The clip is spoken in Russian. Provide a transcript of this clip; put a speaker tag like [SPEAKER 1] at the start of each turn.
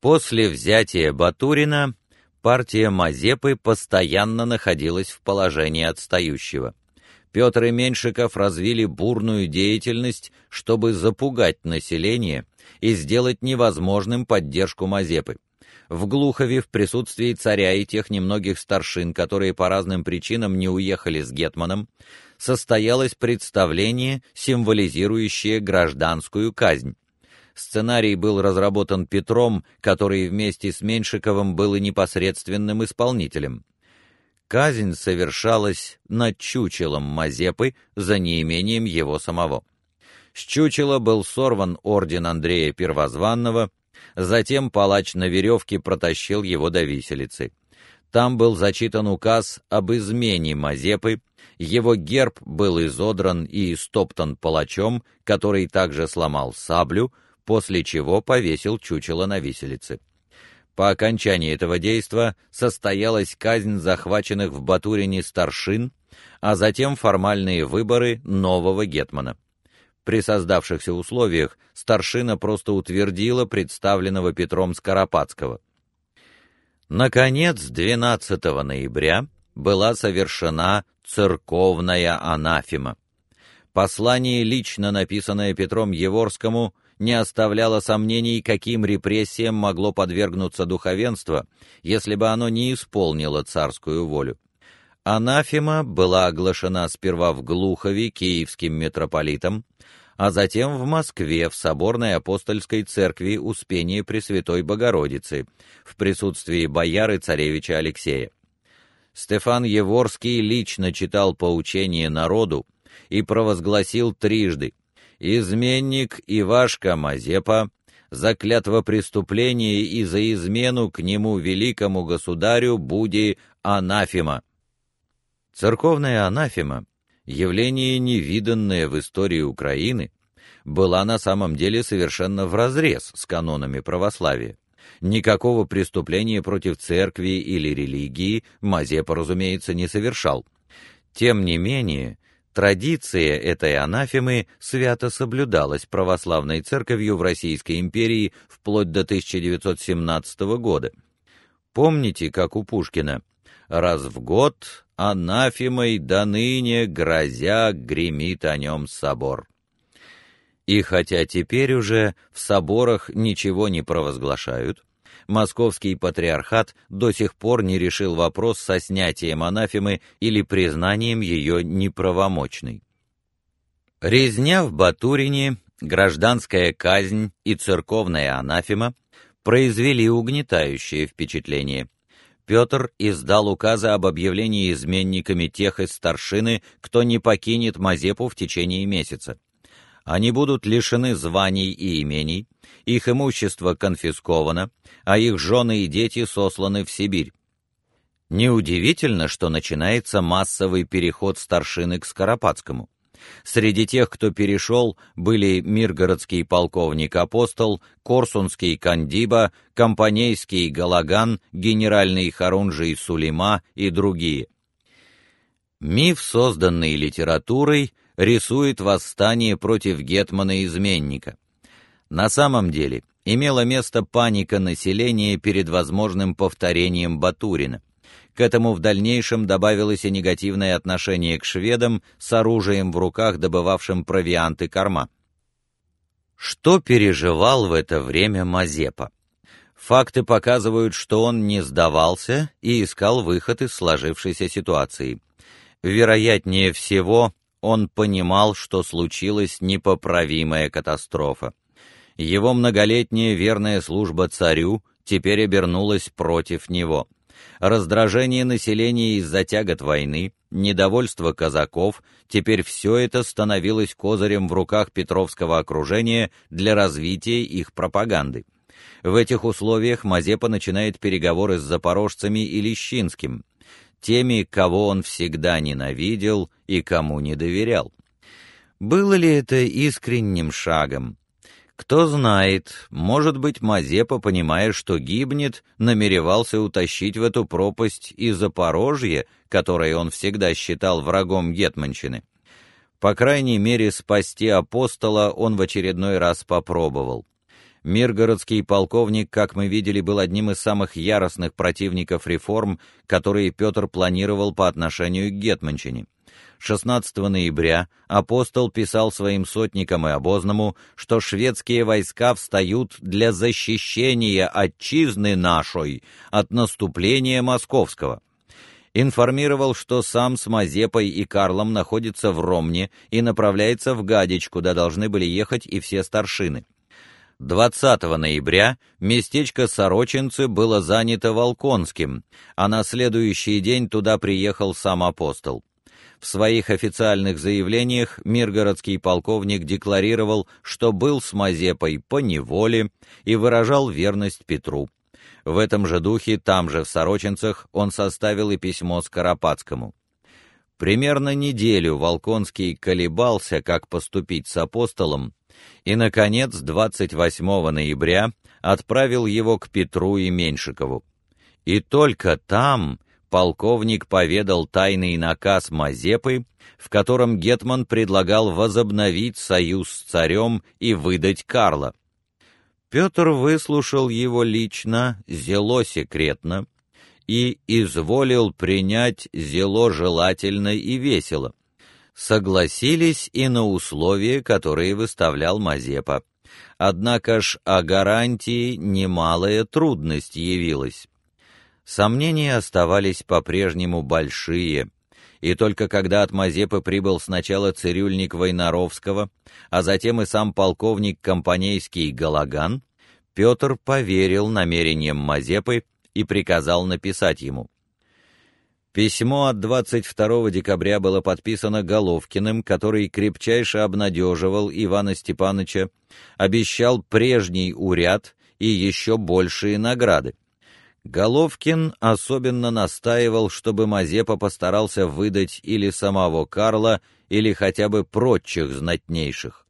[SPEAKER 1] После взятия Батурина партия Мазепы постоянно находилась в положении отстающего. Петр и Меньшиков развили бурную деятельность, чтобы запугать население и сделать невозможным поддержку Мазепы. В Глухове в присутствии царя и тех немногих старшин, которые по разным причинам не уехали с гетманом, состоялось представление, символизирующее гражданскую казнь. Сценарий был разработан Петром, который вместе с Меньшиковым был и непосредственным исполнителем. Казнь совершалась над чучелом Мазепы за неимением его самого. С чучела был сорван орден Андрея Первозванного, затем палач на веревке протащил его до виселицы. Там был зачитан указ об измене Мазепы, его герб был изодран и истоптан палачом, который также сломал саблю, после чего повесил чучело на виселице. По окончании этого действа состоялась казнь захваченных в Батурине старшин, а затем формальные выборы нового гетмана. При создавшихся условиях старшина просто утвердила представленного Петром Скоропадского. Наконец, 12 ноября была совершена церковная анафема. Послание, лично написанное Петром Еворскому, не оставляло сомнений, каким репрессиям могло подвергнуться духовенство, если бы оно не исполнило царскую волю. Анафема была оглашена сперва в Глухове киевским митрополитом, а затем в Москве в соборной апостольской церкви Успения Пресвятой Богородицы в присутствии бояры царевича Алексея. Стефан Еворский лично читал поучение народу и провозгласил трижды: изменник Ивашка Мазепа за клятвопреступление и за измену к нему великому государю буди анафема. Церковная анафема явление невиданное в истории Украины, была на самом деле совершенно вразрез с канонами православия. Никакого преступления против церкви или религии Мазепа, разумеется, не совершал. Тем не менее, Традиция этой анафемы свято соблюдалась православной церковью в Российской империи вплоть до 1917 года. Помните, как у Пушкина раз в год анафемой до ныне грозя гремит о нем собор. И хотя теперь уже в соборах ничего не провозглашают, Московский патриархат до сих пор не решил вопрос со снятием анафемы или признанием ее неправомочной. Резня в Батурине, гражданская казнь и церковная анафема произвели угнетающее впечатление. Петр издал указы об объявлении изменниками тех из старшины, кто не покинет Мазепу в течение месяца. Они будут лишены званий и имений, их имущество конфисковано, а их жены и дети сосланы в Сибирь. Неудивительно, что начинается массовый переход старшины к Скоропадскому. Среди тех, кто перешел, были миргородский полковник-апостол, корсунский кандиба, компанейский галаган, генеральный хорунжий Сулейма и другие. Миф, созданный литературой, рисует восстание против гетмана-изменника. На самом деле, имела место паника населения перед возможным повторением Батурина. К этому в дальнейшем добавилось и негативное отношение к шведам с оружием в руках, добывавшим провианты корма. Что переживал в это время Мазепа? Факты показывают, что он не сдавался и искал выход из сложившейся ситуации. Вероятнее всего, он понимал, что случилась непоправимая катастрофа. Его многолетняя верная служба царю теперь обернулась против него раздражение населения из-за тягот войны, недовольство казаков, теперь все это становилось козырем в руках Петровского окружения для развития их пропаганды. В этих условиях Мазепа начинает переговоры с запорожцами и Лещинским, теми, кого он всегда ненавидел и кому не доверял. Было ли это искренним шагом? Кто знает, может быть, Мазепа, понимая, что гибнет, намеревался утащить в эту пропасть и Запорожье, которое он всегда считал врагом гетманщины. По крайней мере, спасти апостола он в очередной раз попробовал. Миргородский полковник, как мы видели, был одним из самых яростных противников реформ, которые Петр планировал по отношению к гетманщине. 16 ноября апостол писал своим сотникам и обозному, что шведские войска встают для защищения отчизны нашей от наступления московского. Информировал, что сам с Мазепой и Карлом находится в Ромне и направляется в Гадич, куда должны были ехать и все старшины. 20 ноября местечко Сорочинцы было занято Волконским, а на следующий день туда приехал сам апостол. В своих официальных заявлениях миргородский полковник декларировал, что был с Мазепой по неволе и выражал верность Петру. В этом же духе, там же в Сорочинцах, он составил и письмо Скоропадскому. Примерно неделю Волконский колебался, как поступить с апостолом, и, наконец, 28 ноября отправил его к Петру и Меньшикову. И только там полковник поведал тайный наказ Мазепы, в котором гетман предлагал возобновить союз с царем и выдать Карла. Петр выслушал его лично, зело секретно, и изволил принять зело желательно и весело. Согласились и на условия, которые выставлял Мазепа. Однако ж о гарантии немалая трудность явилась. Сомнения оставались по-прежнему большие, и только когда от Мазепы прибыл сначала цирюльник Войнаровского, а затем и сам полковник компанейский Галаган, Петр поверил намерениям Мазепы и приказал написать ему. Письмо от 22 декабря было подписано Головкиным, который крепчайше обнадеживал Ивана Степановича, обещал прежний уряд и еще большие награды. Головкин особенно настаивал, чтобы Мазепа постарался выдать или самого Карла, или хотя бы прочих знатнейших.